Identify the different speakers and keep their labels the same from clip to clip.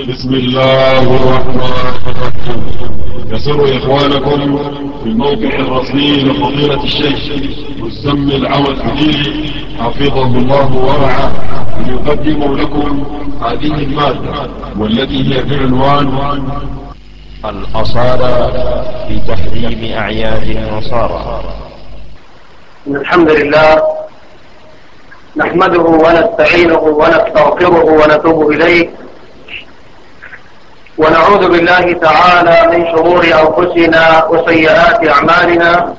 Speaker 1: بسم الله الرحمن الرحيم. يسر إخوانكم في الموقع الرسمي لفضيلة الشيخ مسمي العمل الحديثي حفظه الله ورعاه أن لكم هذه المادة والتي هي بعنوان
Speaker 2: الأصالة في تحريم أعياد النصارى.
Speaker 3: الحمد لله. نحمده ونستعينه ونستغفره ونتوب إليه. ونعوذ بالله تعالى من شرور أنفسنا وسيئات أعمالنا.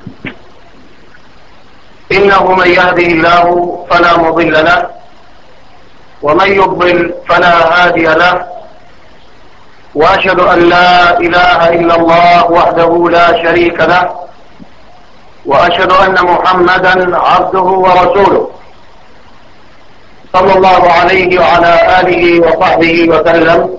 Speaker 3: إنه من يهده الله فلا مضل له ومن يضلل فلا هادي له. وأشهد أن لا إله إلا الله وحده لا شريك له وأشهد أن محمدا عبده ورسوله. صلى الله عليه وعلى آله وصحبه وسلم.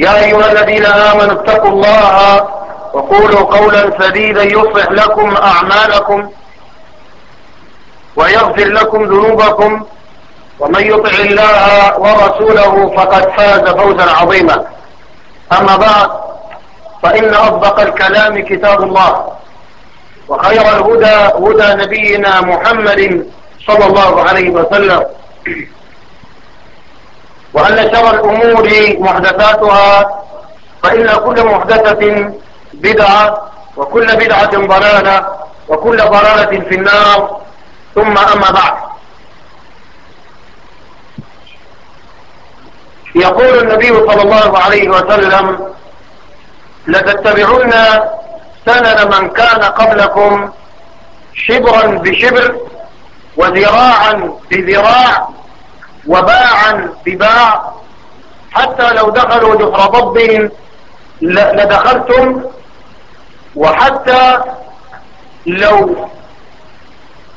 Speaker 3: يا أيها الذين آمنوا اتقوا الله وقولوا قولا سديدا يصلح لكم أعمالكم ويغفر لكم ذنوبكم ومن يطع الله ورسوله فقد فاز فوزا عظيما. أما بعد فإن أصدق الكلام كتاب الله وخير الهدى هدى نبينا محمد صلى الله عليه وسلم. وأن شر الأمور محدثاتها فإن كل محدثة بدعة وكل بدعة ضلالة وكل ضلالة في النار ثم أما بعد. يقول النبي صلى الله عليه وسلم لتتبعون سنن من كان قبلكم شبرا بشبر وذراعا بذراع وباعا بباع. حتى لو دخلوا جحر ضب لدخلتم. وحتى لو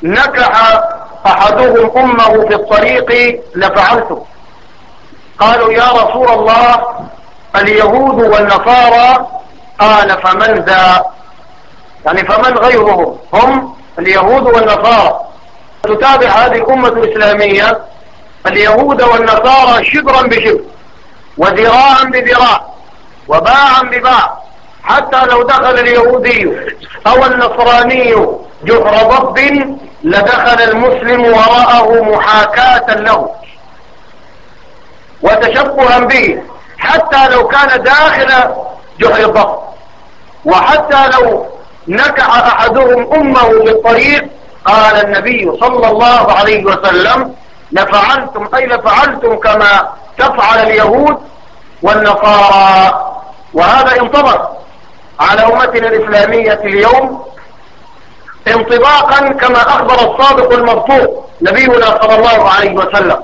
Speaker 3: نكح أحدهم أمه في الطريق لفعلتم. قالوا يا رسول الله اليهود والنصارى قال فمن ذا؟ يعني فمن غيرهم؟ هم اليهود والنصارى. تتابع هذه الأمة الإسلامية. اليهود والنصارى شبرا بشبر وذراعا بذراع وباعا بباع. حتى لو دخل اليهودي أو النصراني جحر ضب لدخل المسلم وراءه محاكاة له. وتشبها به حتى لو كان داخل جحر الضب. وحتى لو نكع أحدهم أمه بالطريق قال النبي صلى الله عليه وسلم لفعلتم أي لفعلتم كما تفعل اليهود والنصارى. وهذا انطبق على أمتنا الإسلامية اليوم انطباقا كما أخبر الصادق المبطوط نبينا صلى الله عليه وسلم.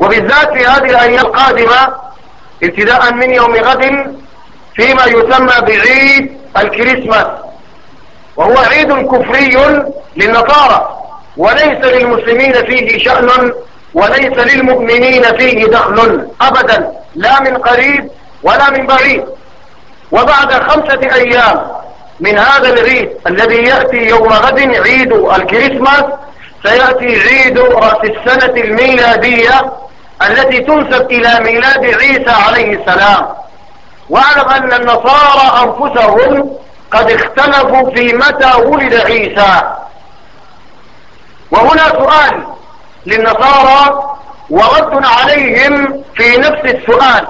Speaker 3: وبالذات في هذه الأيام القادمة ابتداء من يوم غد فيما يسمى بعيد الكريسماس. وهو عيد كفري للنصارى. وليس للمسلمين فيه شأن وليس للمؤمنين فيه دخل أبدا لا من قريب ولا من بعيد. وبعد خمسة أيام من هذا العيد الذي يأتي يوم غد عيد الكريسماس سيأتي عيد رأس السنة الميلادية التي تنسب إلى ميلاد عيسى عليه السلام. واعلم أن النصارى أنفسهم قد اختلفوا في متى ولد عيسى. وهنا سؤال للنصارى ورد عليهم في نفس السؤال.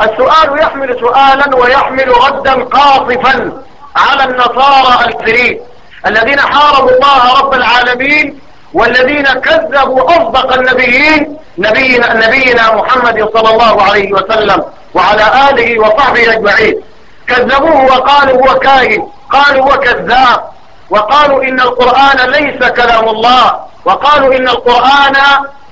Speaker 3: السؤال يحمل سؤالا ويحمل ردا قاصفا على النصارى الكريم الذين حاربوا الله رب العالمين والذين كذبوا أصدق النبيين نبينا, نبينا محمد صلى الله عليه وسلم وعلى آله وصحبه أجمعين. كذبوه وقالوا هو كاهن قالوا هو كذاب. وقالوا إن القرآن ليس كلام الله. وقالوا إن القرآن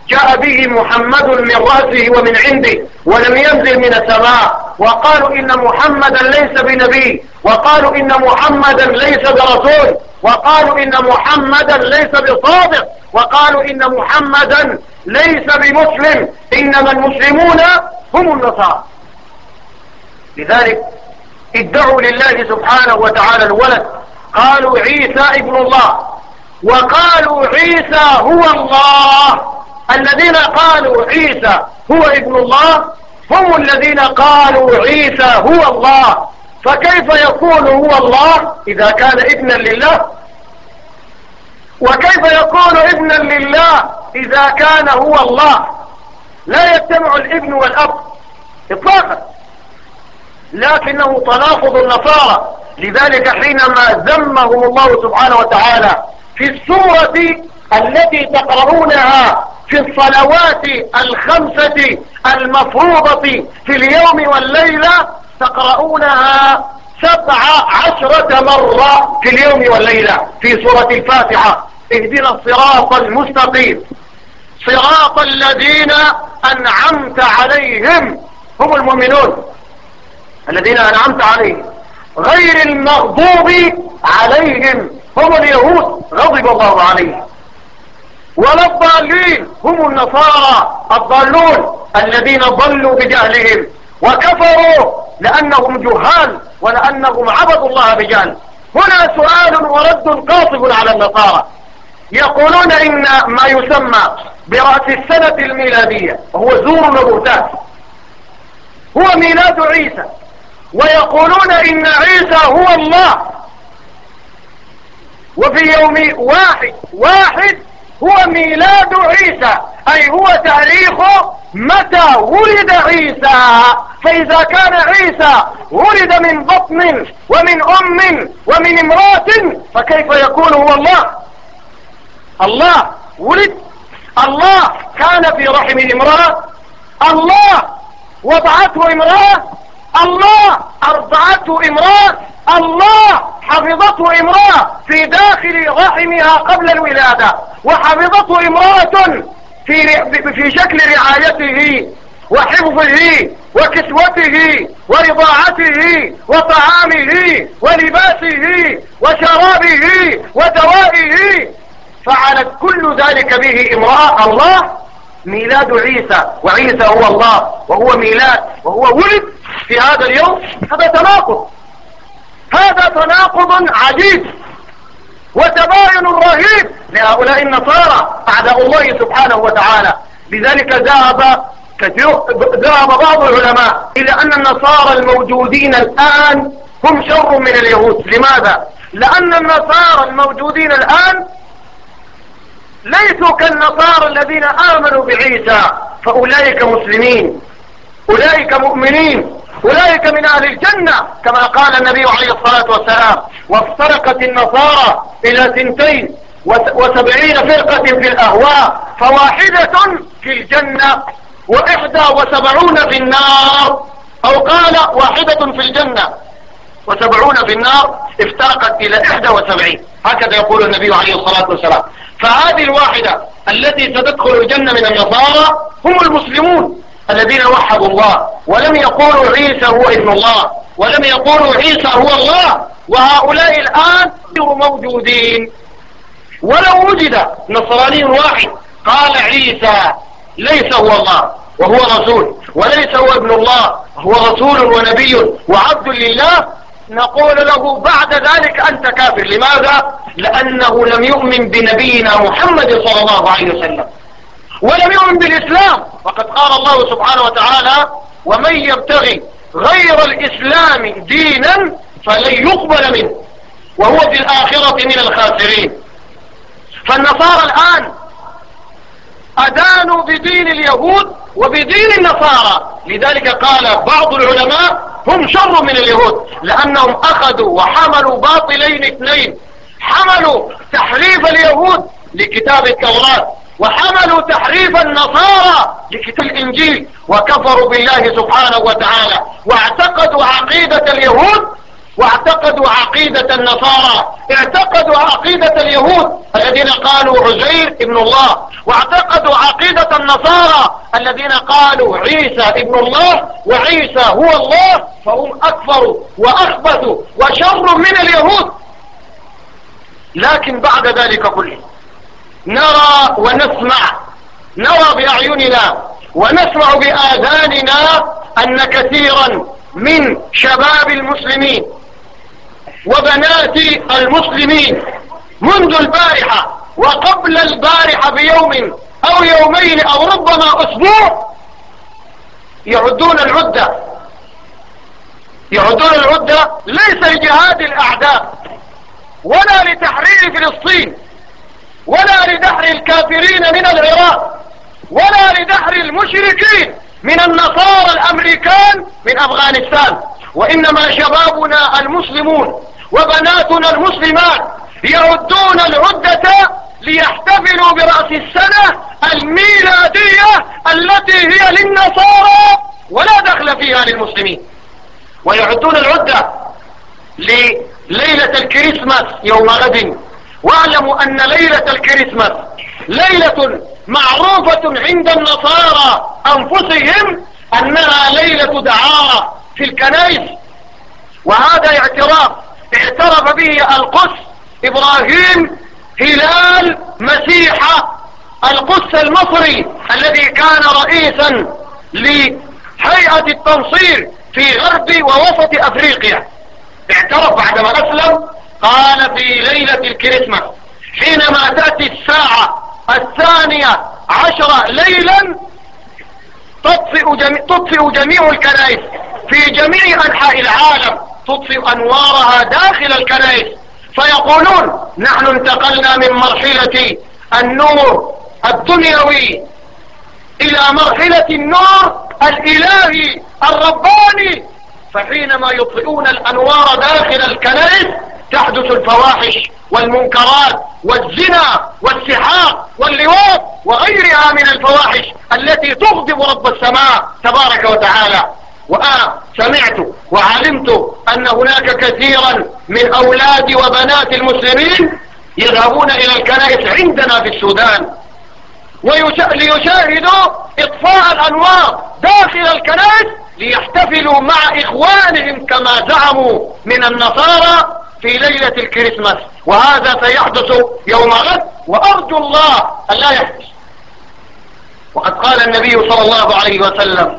Speaker 3: جاء به محمد من رأسه ومن عنده ولم ينزل من السماء. وقالوا إن محمدا ليس بنبي. وقالوا إن محمدا ليس برسول. وقالوا إن محمدا ليس بصادق. وقالوا إن محمدا ليس بمسلم. إنما المسلمون هم النصارى. لذلك ادعوا لله سبحانه وتعالى الولد. قالوا عيسى ابن الله. وقالوا عيسى هو الله. الذين قالوا عيسى هو ابن الله هم الذين قالوا عيسى هو الله. فكيف يكون هو الله إذا كان ابنا لله؟ وكيف يكون ابنا لله إذا كان هو الله؟ لا يجتمع الابن والأب إطلاقا. لكنه تناقض النصارى. لذلك حينما ذمهم الله سبحانه وتعالى في السورة التي تقرؤونها في الصلوات الخمسة المفروضة في اليوم والليلة تقرؤونها سبع عشرة مرة في اليوم والليلة في سورة الفاتحة. اهدنا الصراط المستقيم. صراط الذين أنعمت عليهم هم المؤمنون. الذين أنعمت عليهم. غير المغضوب عليهم. هم اليهود غضب الله عليهم. ولا الضالين هم النصارى الضالون الذين ضلوا بجهلهم وكفروا لأنهم جهال ولأنهم عبدوا الله بجهل. هنا سؤال ورد قاطب على النصارى. يقولون إن ما يسمى برأس السنة الميلادية وهو زور وبهتان. هو ميلاد عيسى. ويقولون إن عيسى هو الله. وفي يوم واحد واحد هو ميلاد عيسى. أي هو تاريخ متى ولد عيسى. فإذا كان عيسى ولد من بطن ومن أم ومن امرأة فكيف يكون هو الله؟ الله ولد. الله كان في رحم امرأة. الله وضعته امرأة. الله أرضعته امرأة الله حفظته امرأة في داخل رحمها قبل الولادة وحفظته امرأة في, في شكل رعايته وحفظه وكسوته ورضاعته وطعامه ولباسه وشرابه ودوائه. فعلت كل ذلك به امرأة الله ميلاد عيسى وعيسى هو الله وهو ميلاد وهو ولد في هذا اليوم هذا تناقض. هذا تناقض عجيب وتباين رهيب لهؤلاء النصارى أعداء الله سبحانه وتعالى. لذلك ذهب كثير ذهب بعض العلماء إلى أن النصارى الموجودين الآن هم شر من اليهود. لماذا؟ لأن النصارى الموجودين الآن ليسوا كالنصارى الذين آمنوا بعيسى فأولئك مسلمين أولئك مؤمنين أولئك من أهل الجنة كما قال النبي عليه الصلاة والسلام وافترقت النصارى إلى سنتين وسبعين فرقة في الأهواء فواحدة في الجنة وإحدى وسبعون في النار أو قال واحدة في الجنة وسبعون في النار افترقت إلى إحدى وسبعين. هكذا يقول النبي عليه الصلاة والسلام. فهذه الواحدة التي ستدخل الجنة من النصارى هم المسلمون الذين وحدوا الله ولم يقولوا عيسى هو ابن الله ولم يقولوا عيسى هو الله وهؤلاء الآن موجودين. ولو وجد نصراني واحد قال عيسى ليس هو الله وهو رسول وليس هو ابن الله هو رسول ونبي وعبد لله نقول له بعد ذلك أنت كافر. لماذا؟ لأنه لم يؤمن بنبينا محمد صلى الله عليه وسلم. ولم يؤمن بالإسلام. وقد قال الله سبحانه وتعالى ومن يبتغي غير الإسلام دينا فلن يقبل منه. وهو في الآخرة من الخاسرين. فالنصارى الآن أدانوا بدين اليهود وبدين النصارى. لذلك قال بعض العلماء هم شر من اليهود لأنهم أخذوا وحملوا باطلين اثنين. حملوا تحريف اليهود لكتاب التوراة وحملوا تحريف النصارى لكتاب الإنجيل وكفروا بالله سبحانه وتعالى واعتقدوا عقيدة اليهود واعتقدوا عقيدة النصارى اعتقدوا عقيدة اليهود الذين قالوا عزير ابن الله واعتقدوا عقيدة النصارى الذين قالوا عيسى ابن الله وعيسى هو الله فهم أكفروا وأخبثوا وشر من اليهود. لكن بعد ذلك كله نرى ونسمع نرى بأعيننا ونسمع بآذاننا أن كثيرا من شباب المسلمين وبنات المسلمين منذ البارحة وقبل البارحة بيوم أو يومين أو ربما أسبوع يعدون العدة. يعدون العدة ليس لجهاد الأعداء ولا لتحرير فلسطين ولا لدحر الكافرين من العراق ولا لدحر المشركين من النصارى الأمريكان من أفغانستان. وإنما شبابنا المسلمون وبناتنا المسلمات يعدون العدة ليحتفلوا برأس السنة الميلادية التي هي للنصارى ولا دخل فيها للمسلمين. ويعدون العدة لليلة الكريسماس يوم غد. واعلموا أن ليلة الكريسماس ليلة معروفة عند النصارى أنفسهم أنها ليلة دعارة في الكنائس. وهذا اعتراف اعترف به القدس إبراهيم هلال مسيحة القدس المصري الذي كان رئيسا لهيئة التنصير في غرب ووسط أفريقيا. اعترف بعدما أسلم قال في ليلة الكريسماس حينما تأتي الساعة الثانية عشرة ليلا تطفئ جميع, تطفئ جميع الكنائس. في جميع أنحاء العالم تطفئ أنوارها داخل الكنائس. فيقولون نحن انتقلنا من مرحلة النور الدنيوي إلى مرحلة النور الإلهي الرباني. فحينما يطفئون الأنوار داخل الكنائس تحدث الفواحش والمنكرات والزنا والسحاق واللواط وغيرها من الفواحش التي تغضب رب السماء تبارك وتعالى. وأنا سمعت وعلمت أن هناك كثيرا من أولاد وبنات المسلمين يذهبون إلى الكنائس عندنا في السودان ليشاهدوا إطفاء الأنوار داخل الكنائس ليحتفلوا مع إخوانهم كما زعموا من النصارى في ليلة الكريسماس. وهذا سيحدث يوم غد وأرجو الله أن لا يحدث. وقد قال النبي صلى الله عليه وسلم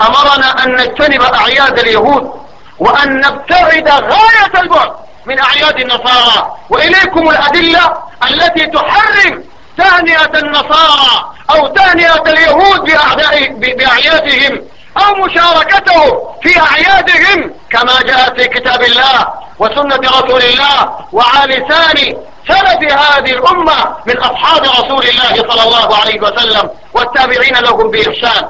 Speaker 3: أمرنا أن نجتنب أعياد اليهود وأن نبتعد غاية البعد من أعياد النصارى. وإليكم الأدلة التي تحرم تهنئة النصارى أو تهنئة اليهود بأعيادهم أو مشاركته في أعيادهم كما جاء في كتاب الله وسنة رسول الله وعلى لسان سلف هذه الأمة من أصحاب رسول الله صلى الله عليه وسلم والتابعين لهم بإحسان.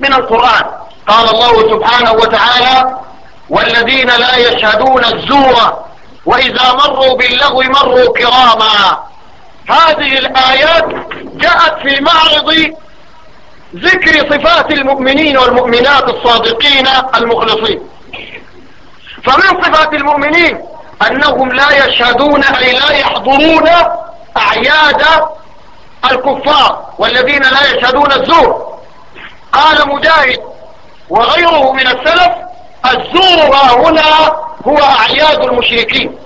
Speaker 3: من القرآن. قال الله سبحانه وتعالى والذين لا يشهدون الزور وإذا مروا باللغو مروا كراما. هذه الآيات جاءت في معرض ذكر صفات المؤمنين والمؤمنات الصادقين المخلصين. فمن صفات المؤمنين أنهم لا يشهدون أي لا يحضرون أعياد الكفار والذين لا يشهدون الزور. قال مجاهد وغيره من السلف الزور هنا هو أعياد المشركين.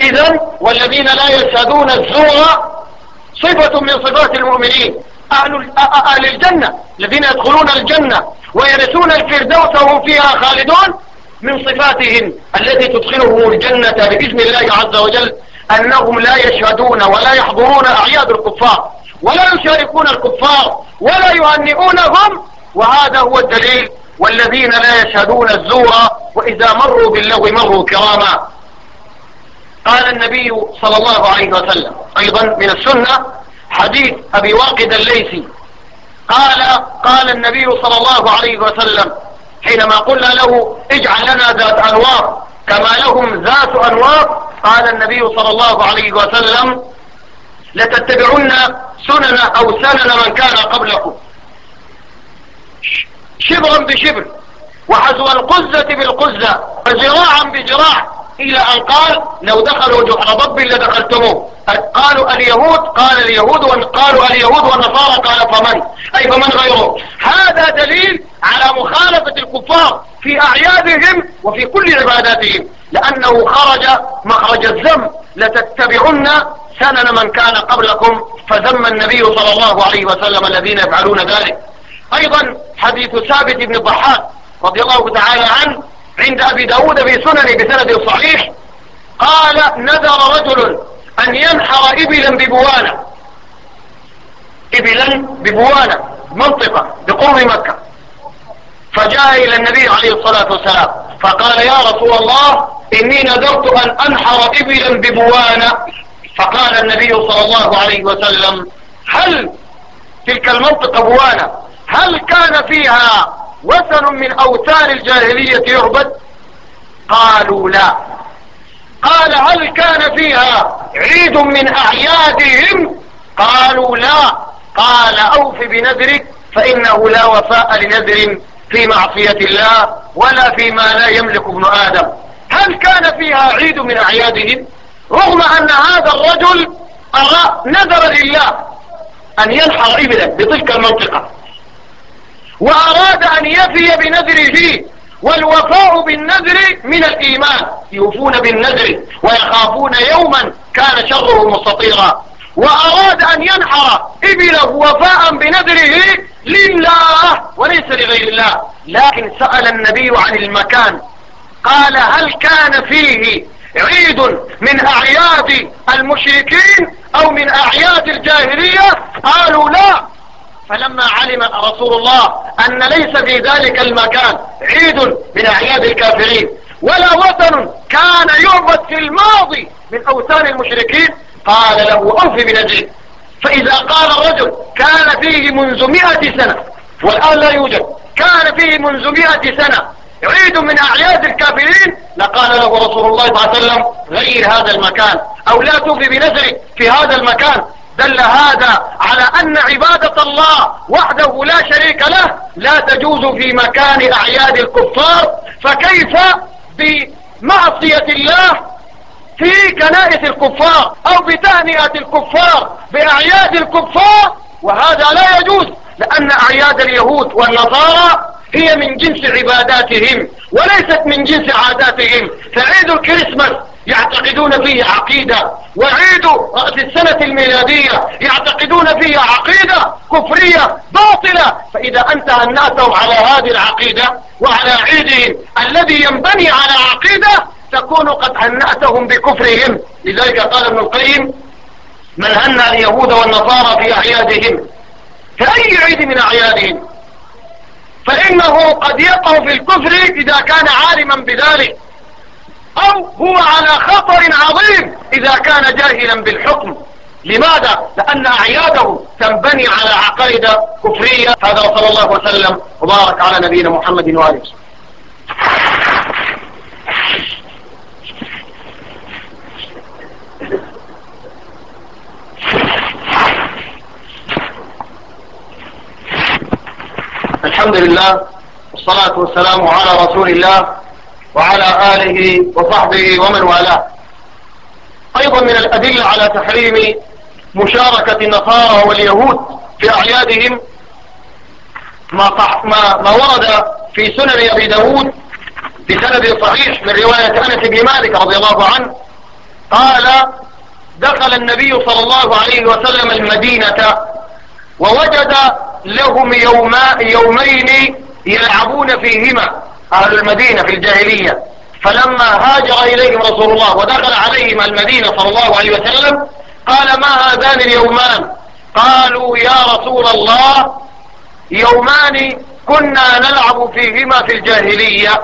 Speaker 3: اذا والذين لا يشهدون الزور صفة من صفات المؤمنين. أهل, أهل الجنة الذين يدخلون الجنة ويرثون الفردوس وهم فيها خالدون من صفاتهم التي تدخلهم الجنة بإذن الله عز وجل أنهم لا يشهدون ولا يحضرون أعياد الكفار ولا يشاركون الكفار ولا يهنئونهم وهذا هو الدليل. والذين لا يشهدون الزور وإذا مروا باللغو مروا كراما. قال النبي صلى الله عليه وسلم أيضا من السنة حديث أبي واقد الليثي. قال قال النبي صلى الله عليه وسلم حينما قلنا له اجعل لنا ذات أنوار كما لهم ذات أنوار قال النبي صلى الله عليه وسلم لتتبعن سنن أو سنن من كان قبلكم. شبرا بشبر. وحزو القزة بالقزة. وزراعا بجراع إلى أن قال لو دخلوا جحر ضب لدخلتموه. قالوا اليهود قال اليهود قالوا اليهود والنصارى قال فمن؟ أي فمن غيره؟ هذا دليل على مخالفة الكفار في أعيادهم وفي كل عباداتهم. لأنه خرج مخرج الذم. لتتبعن سنن من كان قبلكم فذم النبي صلى الله عليه وسلم الذين يفعلون ذلك. أيضا حديث ثابت بن الضحاك رضي الله تعالى عنه عند أبي داود في سنن بسند صحيح قال نذر رجل أن ينحر إبلا ببوانا. إبلا ببوانا منطقة بقرب مكة. فجاء إلى النبي عليه الصلاة والسلام فقال يا رسول الله إني نذرت أن أنحر إبلا ببوانا. فقال النبي صلى الله عليه وسلم هل تلك المنطقة بوانا؟ هل كان فيها وثن من أوثان الجاهلية يعبد؟ قالوا لا. قال هل كان فيها عيد من أعيادهم؟ قالوا لا. قال أوف بنذرك فإنه لا وفاء لنذر. في معصية الله ولا فيما لا يملك ابن آدم. هل كان فيها عيد من أعيادهم؟ رغم أن هذا الرجل نذر لله أن ينحر إبلا بتلك المنطقة. وأراد أن يفي بنذره والوفاء بالنذر من الإيمان. يوفون بالنذر ويخافون يوما كان شره مستطيرا. وأراد أن ينحر إبله وفاء بنذره لله وليس لغير الله. لكن سأل النبي عن المكان. قال هل كان فيه عيد من أعياد المشركين أو من أعياد الجاهلية؟ قالوا لا. فلما علم رسول الله أن ليس في ذلك المكان عيد من أعياد الكافرين ولا وطن كان يعبد في الماضي من أوثان المشركين قال له أوف بنجيب فإذا قال الرجل كان فيه منذ مئة سنة والآن لا يوجد كان فيه منذ مئة سنة عيد من أعياد الكافرين لقال له رسول الله صلى الله عليه وسلم غير هذا المكان أو لا توفي بنذرك في هذا المكان. دل هذا على أن عبادة الله وحده لا شريك له لا تجوز في مكان أعياد الكفار. فكيف؟ بمعصية الله في كنائس الكفار أو بتهنئة الكفار بأعياد الكفار. وهذا لا يجوز لأن أعياد اليهود والنصارى هي من جنس عباداتهم وليست من جنس عاداتهم. فعيد الكريسماس يعتقدون فيه عقيدة وعيد رأس السنة الميلادية يعتقدون فيه عقيدة كفرية باطلة. فإذا أنت هنأتهم على هذه العقيدة وعلى عيدهم الذي ينبني على عقيدة تكون قد هنأتهم بكفرهم. لذلك قال ابن القيم من هنأ اليهود والنصارى في أعيادهم؟ فأي عيد من أعيادهم؟ فإنه قد يقع في الكفر إذا كان عالما بذلك أو هو على خطر عظيم إذا كان جاهلا بالحكم. لماذا؟ لأن أعياده تنبني على عقائد كفرية. هذا صلى الله وسلم وبارك على نبينا محمد وآله الحمد لله والصلاة والسلام على رسول الله وعلى آله وصحبه ومن والاه. أيضا من الأدلة على تحريم مشاركة النصارى واليهود في أعيادهم ما, ما, ما ورد في سنن أبي داود بسند صحيح من رواية أنس بن مالك رضي الله عنه قال دخل النبي صلى الله عليه وسلم المدينة ووجد لهم يوما يومين يلعبون فيهما أهل المدينة في الجاهلية. فلما هاجر إليهم رسول الله ودخل عليهم المدينة صلى الله عليه وسلم قال ما هذان اليومان؟ قالوا يا رسول الله يومان كنا نلعب فيهما في الجاهلية.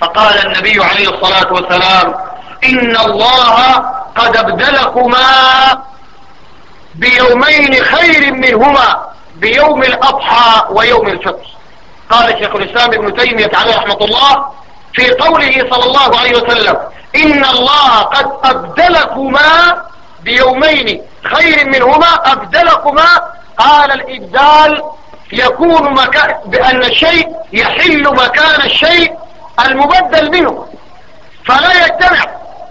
Speaker 3: فقال النبي عليه الصلاة والسلام إن الله قد ابدلكما بيومين خير منهما بيوم الأضحى ويوم الفطر. قال شيخ الإسلام ابن تيمية عليه رحمة الله في قوله صلى الله عليه وسلم إن الله قد أبدلكما بيومين خير منهما أبدلكما. قال الإبدال يكون مكان بأن الشيء يحل مكان الشيء المبدل منه. فلا يجتمع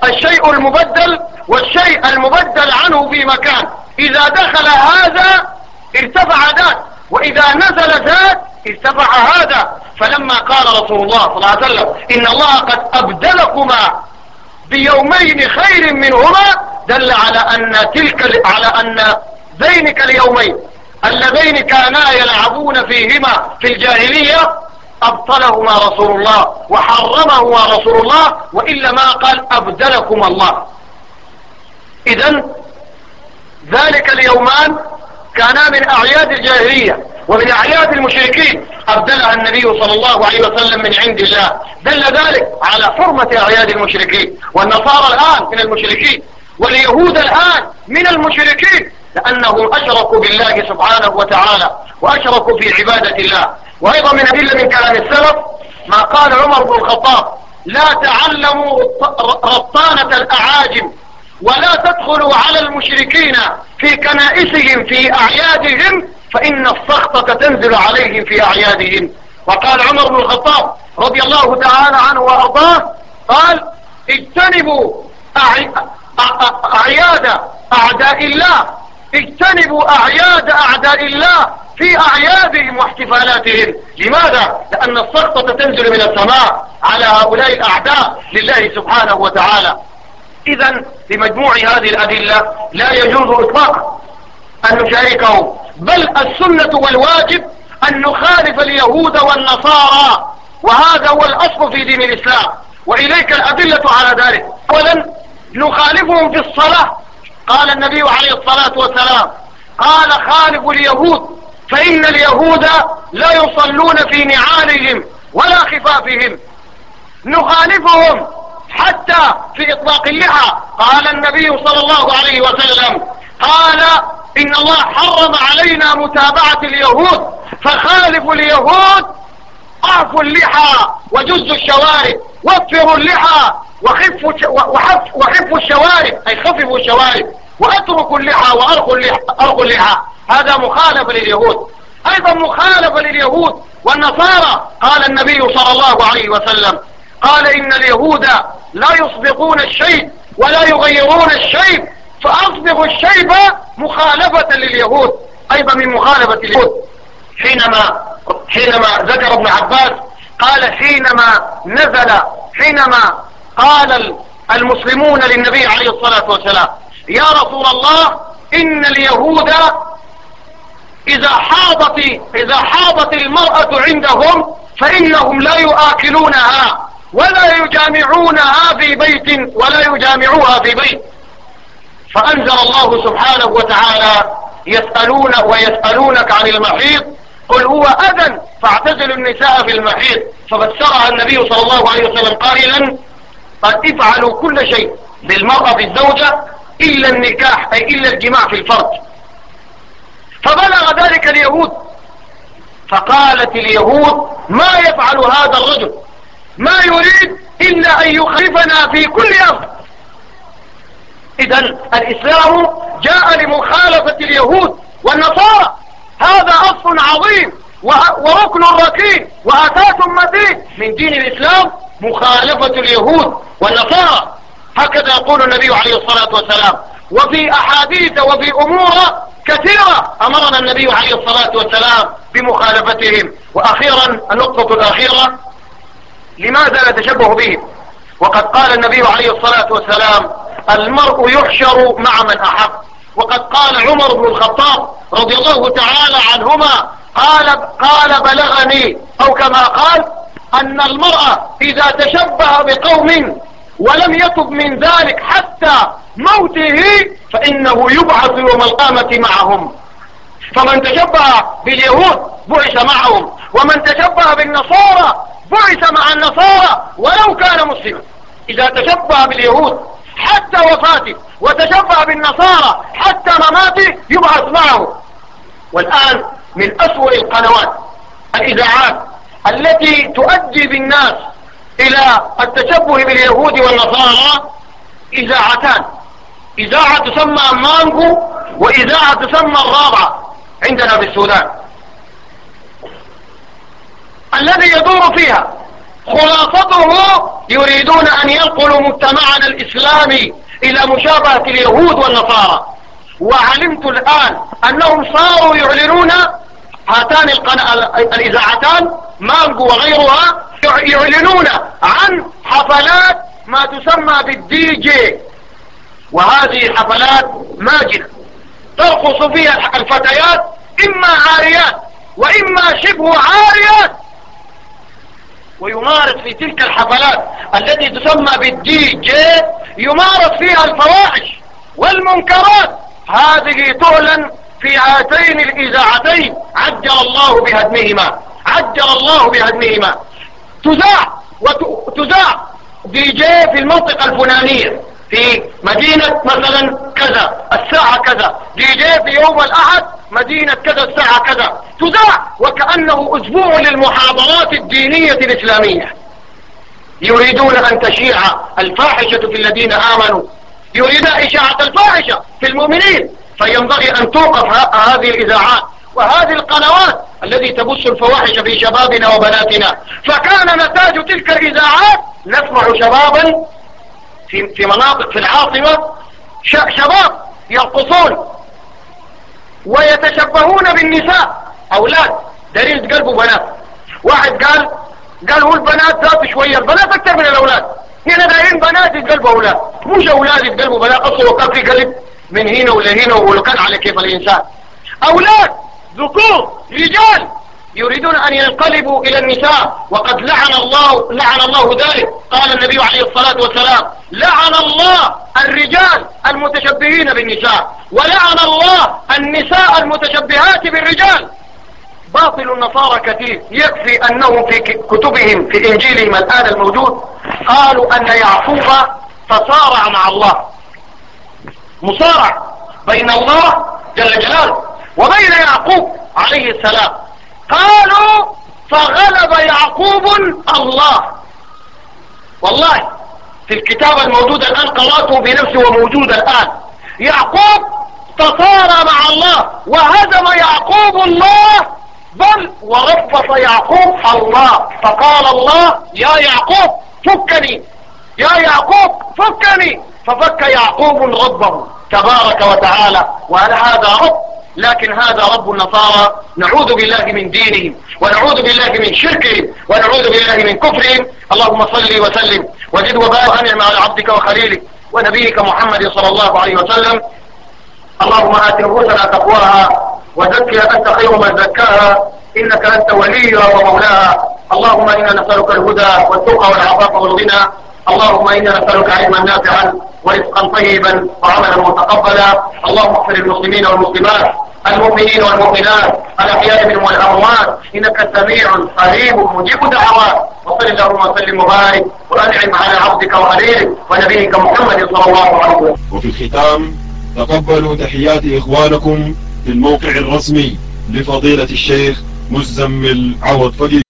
Speaker 3: الشيء المبدل والشيء المبدل عنه في مكان. إذا دخل هذا ارتفع ذات وإذا نزل ذات ارتفع هذا. فلما قال رسول الله صلى الله عليه وسلم إن الله قد أبدلكما بيومين خير منهما دل على أن تلك على أن ذينك اليومين اللذين كانا يلعبون فيهما في الجاهلية أبطلهما رسول الله وحرمهما رسول الله وإلا ما قال أبدلكما الله. إذا ذلك اليومان كانا من أعياد الجاهلية ومن أعياد المشركين. أبدلها النبي صلى الله عليه وسلم من عند الله. دل ذلك على حرمة أعياد المشركين. والنصارى الآن من المشركين. واليهود الآن من المشركين. لأنهم أشركوا بالله سبحانه وتعالى وأشركوا في عبادة الله. وأيضا من أدلة من كلام السلف ما قال عمر بن الخطاب لا تعلموا رطانة الأعاجم ولا تدخلوا على المشركين في كنائسهم في أعيادهم فإن السخطة تنزل عليهم في أعيادهم. وقال عمر بن الخطاب رضي الله تعالى عنه وأرضاه قال اجتنبوا أعياد أعداء الله اجتنبوا أعياد أعداء الله في أعيادهم واحتفالاتهم. لماذا؟ لأن السخطة تنزل من السماء على هؤلاء الأعداء لله سبحانه وتعالى. إذا بمجموع هذه الأدلة لا يجوز إطلاقا أن نشاركهم بل السنة والواجب أن نخالف اليهود والنصارى وهذا هو الأصل في دين الإسلام وإليك الأدلة على ذلك. أولا نخالفهم في الصلاة. قال النبي عليه الصلاة والسلام قال خالف اليهود فإن اليهود لا يصلون في نعالهم ولا خفافهم. نخالفهم حتى في إطلاق اللحى قال النبي صلى الله عليه وسلم قال إن الله حرم علينا متابعة اليهود فخالفوا اليهود أعفوا اللحى وجزوا الشوارب وفروا اللحى وخفوا, وخفوا الشوارب أي خففوا الشوارب واتركوا اللحى وأرخوا اللحى, اللحى. هذا مخالف لليهود. أيضا مخالف لليهود والنصارى قال النبي صلى الله عليه وسلم. قال إن اليهود لا يصدقون الشيء ولا يغيرون الشيء فأصبغ الشيب مخالفة لليهود أيضا من مخالفة اليهود. حينما حينما ذكر ابن عباس قال حينما نزل حينما قال المسلمون للنبي عليه الصلاة والسلام يا رسول الله إن اليهود إذا حاضت إذا حاضت المرأة عندهم فإنهم لا يؤكلونها. ولا يجامعونها في بيت ولا يجامعوها في بيت. فأنزل الله سبحانه وتعالى يسألون ويسألونك عن المحيط. قل هو أذن فاعتزلوا النساء في المحيط. ففسرها النبي صلى الله عليه وسلم قائلا قد افعلوا كل شيء بالمرأة بالزوجة إلا النكاح أي إلا الجماع في الفرج. فبلغ ذلك اليهود. فقالت اليهود ما يفعل هذا الرجل؟ ما يريد إلا أن يخلفنا في كل أمر. إذا الإسلام جاء لمخالفة اليهود والنصارى. هذا أصل عظيم وركن ركين وأساس متين من دين الإسلام مخالفة اليهود والنصارى. هكذا يقول النبي عليه الصلاة والسلام. وفي أحاديث وفي أمور كثيرة أمرنا النبي عليه الصلاة والسلام بمخالفتهم. وأخيرا النقطة الأخيرة لماذا نتشبه بهم وقد قال النبي عليه الصلاة والسلام المرء يحشر مع من أحب. وقد قال عمر بن الخطاب رضي الله تعالى عنهما قال, قال بلغني أو كما قال أن المرأة إذا تشبه بقوم ولم يتب من ذلك حتى موته فإنه يبعث يوم القامة معهم. فمن تشبه باليهود بعث معهم ومن تشبه بالنصارى بعث مع النصارى ولو كان مسلما. إذا تشبه باليهود حتى وفاته وتشبه بالنصارى حتى مماته يبعث معه. والآن من أسوأ القنوات الإذاعات التي تؤدي بالناس إلى التشبه باليهود والنصارى إذاعتان. إذاعة تسمى مانجو وإذاعة تسمى الرابعة عندنا في السودان. الذي يدور فيها. خلاصته يريدون أن ينقلوا مجتمعنا الإسلامي إلى مشابهة اليهود والنصارى. وعلمت الآن أنهم صاروا يعلنون هاتان الإذاعتان مانجو وغيرها يعلنون عن حفلات ما تسمى بالدي جي. وهذه حفلات ماجنة. ترقص فيها الفتيات إما عاريات وإما شبه عاريات. ويمارس في تلك الحفلات التي تسمى بالدي جي يمارس فيها الفواحش والمنكرات. هذه تعلن في هاتين الإذاعتين. عجل الله بهدمهما. عجل الله بهدمهما. تذاع وتذاع دي جي في المنطقة الفلانية. في مدينة مثلا كذا الساعة كذا. دي جي في يوم الأحد مدينة كذا الساعة كذا. تذاع وكأنه أسبوع للمحاضرات الدينية الإسلامية. يريدون أن تشيع الفاحشة في الذين آمنوا. يريد إشاعة الفاحشة في المؤمنين. فينبغي أن توقف هذه الإذاعات وهذه القنوات التي تبث الفواحش في شبابنا وبناتنا. فكان نتاج تلك الإذاعات نسمع شبابا في, في مناطق في العاصمة شباب يرقصون ويتشبهون بالنساء. أولاد دليل قلبه بنات. واحد قال قال هو البنات ذات شوية البنات أكثر من الأولاد. هنا دايرين بنات يتقلبوا أولاد. مش أولاد يتقلبوا بنات. أصلا وكان في قلب من هنا ولهنا وكان على كيف الإنسان. أولاد ذكور رجال. يريدون أن ينقلبوا إلى النساء وقد لعن الله لعن الله ذلك. قال النبي عليه الصلاة والسلام لعن الله الرجال المتشبهين بالنساء ولعن الله النساء المتشبهات بالرجال. باطل النصارى كثير. يكفي أنهم في كتبهم في إنجيلهم الآن الموجود قالوا أن يعقوب تصارع مع الله. مصارع بين الله جل جلاله وبين يعقوب عليه السلام. قالوا فغلب يعقوب الله. والله في الكتاب الموجود الآن قرأته بنفسه وموجود الآن. يعقوب تصارى مع الله وهزم يعقوب الله بل ورفض يعقوب الله فقال الله يا يعقوب فكني. يا يعقوب فكني. ففك يعقوب ربه تبارك وتعالى. وهل هذا رب؟ لكن هذا رب النصارى نعوذ بالله من دينهم ونعوذ بالله من شركهم ونعوذ بالله من كفرهم. اللهم صل وسلم. وزد وبارك وانعم على عبدك وخليلك ونبيك محمد صلى الله عليه وسلم. اللهم آت نفوسنا تقواها وزكها أنت خير من زكاها. إنك أنت وليها ومولاها. اللهم إنا نسألك الهدى والتقى والعفاف والغنى. اللهم إنا نسألك علما نافعا ورزقا طيبا وعملا متقبلا. اللهم اغفر للمسلمين والمسلمات. المؤمنين والمؤمنات الأحياء منهم والأموات. إنك سميع قريب مجيب دعوات وصل اللهم وسلم وبارك وأنعم على عبدك وخليلك ونبيك محمد صلى الله عليه وسلم.
Speaker 1: وفي الختام تقبلوا تحيات إخوانكم في الموقع الرسمي لفضيلة الشيخ مزمل عوض فقيه